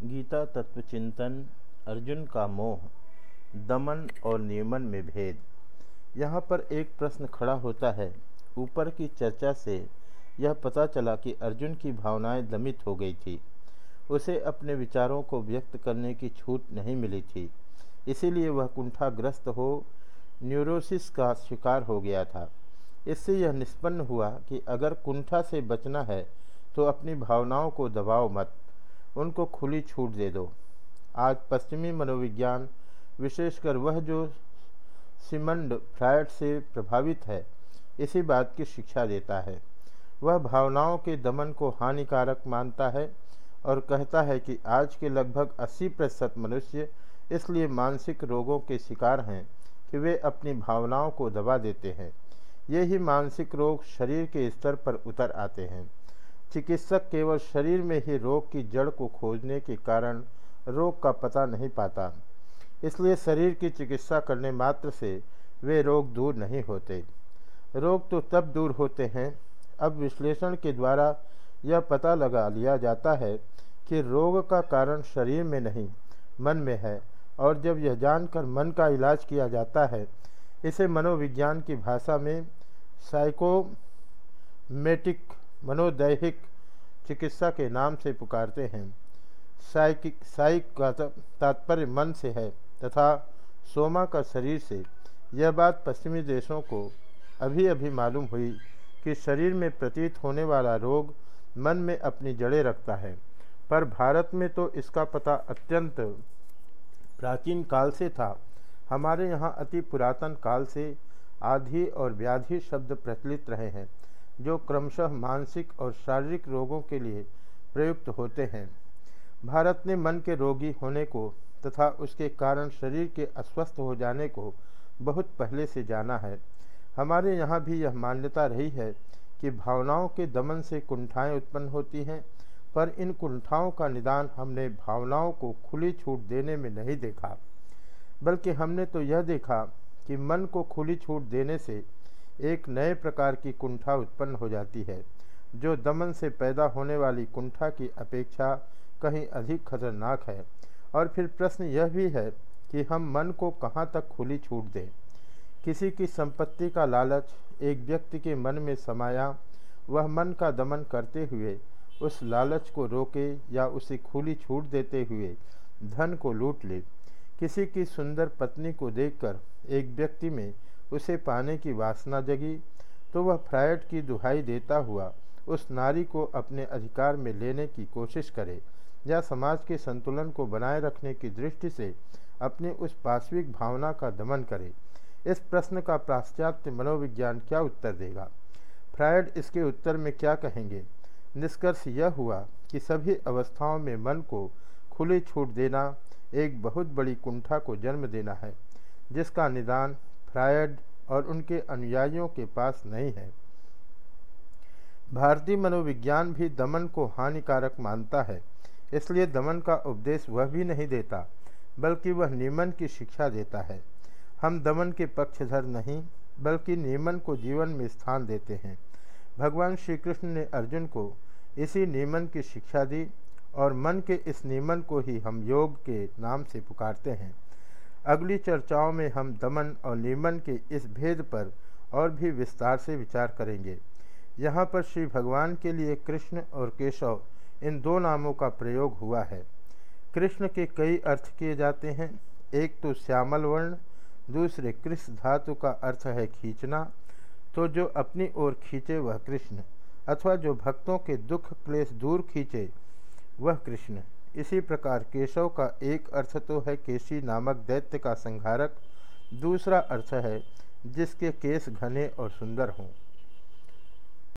गीता तत्व चिंतन, अर्जुन का मोह, दमन और नियमन में भेद। यहाँ पर एक प्रश्न खड़ा होता है। ऊपर की चर्चा से यह पता चला कि अर्जुन की भावनाएँ दमित हो गई थी। उसे अपने विचारों को व्यक्त करने की छूट नहीं मिली थी। इसीलिए वह कुंठाग्रस्त हो, न्यूरोसिस का शिकार हो गया था। इससे यह निष्पन्न हुआ कि अगर कुंठा से बचना है तो अपनी भावनाओं को दबाओ मत। उनको खुली छूट दे दो। आज पश्चिमी मनोविज्ञान, विशेषकर वह जो सिमंड फ्रायड से प्रभावित है, इसी बात की शिक्षा देता है। वह भावनाओं के दमन को हानिकारक मानता है और कहता है कि आज के लगभग 80 प्रतिशत मनुष्य इसलिए मानसिक रोगों के शिकार हैं कि वे अपनी भावनाओं को दबा देते हैं। ये ही मानसिक रोग शरीर के स्तर पर उतर आते हैं। चिकित्सक केवल शरीर में ही रोग की जड़ को खोजने के कारण रोग का पता नहीं पाता। इसलिए शरीर की चिकित्सा करने मात्र से वे रोग दूर नहीं होते। रोग तो तब दूर होते हैं, अब विश्लेषण के द्वारा यह पता लगा लिया जाता है कि रोग का कारण शरीर में नहीं, मन में है, और जब यह जानकर मन का इलाज किया जाता है, इसे मनोविज्ञान की भाषा में साइकोमेटिक मनोदैहिक चिकित्सा के नाम से पुकारते हैं। साइकिक, साइक का तात्पर्य मन से है तथा सोमा का शरीर से। यह बात पश्चिमी देशों को अभी अभी मालूम हुई कि शरीर में प्रतीत होने वाला रोग मन में अपनी जड़ें रखता है। पर भारत में तो इसका पता अत्यंत प्राचीन काल से था। हमारे यहाँ अति पुरातन काल से आधि और व्याधि शब्द प्रचलित रहे हैं। जो क्रमशः मानसिक और शारीरिक रोगों के लिए प्रयुक्त होते हैं। भारत ने मन के रोगी होने को तथा उसके कारण शरीर के अस्वस्थ हो जाने को बहुत पहले से जाना है। हमारे यहाँ भी यह मान्यता रही है कि भावनाओं के दमन से कुंठाएँ उत्पन्न होती हैं, पर इन कुंठाओं का निदान हमने भावनाओं को खुली छूट देने में नहीं देखा। बल्कि हमने तो यह देखा कि मन को खुली छूट देने से एक नए प्रकार की कुंठा उत्पन्न हो जाती है, जो दमन से पैदा होने वाली कुंठा की अपेक्षा कहीं अधिक खतरनाक है। और फिर प्रश्न यह भी है कि हम मन को कहाँ तक खुली छूट दें? किसी की संपत्ति का लालच एक व्यक्ति के मन में समाया, वह मन का दमन करते हुए उस लालच को रोके या उसे खुली छूट देते हुए धन को लूट ले। किसी की सुंदर पत्नी को देखकर एक व्यक्ति में उसे पाने की वासना जगी तो वह फ्रायड की दुहाई देता हुआ उस नारी को अपने अधिकार में लेने की कोशिश करे, या समाज के संतुलन को बनाए रखने की दृष्टि से अपनी उस पाश्विक भावना का दमन करे। इस प्रश्न का पाश्चात्य मनोविज्ञान क्या उत्तर देगा? फ्रायड इसके उत्तर में क्या कहेंगे? निष्कर्ष यह हुआ कि सभी अवस्थाओं में मन को खुली छूट देना एक बहुत बड़ी कुंठा को जन्म देना है, जिसका निदान फ्रायड और उनके अनुयायियों के पास नहीं है। भारतीय मनोविज्ञान भी दमन को हानिकारक मानता है, इसलिए दमन का उपदेश वह भी नहीं देता, बल्कि वह नियमन की शिक्षा देता है। हम दमन के पक्षधर नहीं, बल्कि नियमन को जीवन में स्थान देते हैं। भगवान श्री कृष्ण ने अर्जुन को इसी नियमन की शिक्षा दी और मन के इस नियमन को ही हम योग के नाम से पुकारते हैं। अगली चर्चाओं में हम दमन और नियमन के इस भेद पर और भी विस्तार से विचार करेंगे। यहाँ पर श्री भगवान के लिए कृष्ण और केशव इन दो नामों का प्रयोग हुआ है। कृष्ण के कई अर्थ किए जाते हैं। एक तो श्यामल वर्ण, दूसरे कृष्ण धातु का अर्थ है खींचना। तो जो अपनी ओर खींचे वह कृष्ण, अथवा जो भक्तों के दुख क्लेश दूर खींचे वह कृष्ण। इसी प्रकार केशव का एक अर्थ तो है केशी नामक दैत्य का संहारक, दूसरा अर्थ है जिसके केस घने और सुंदर हों।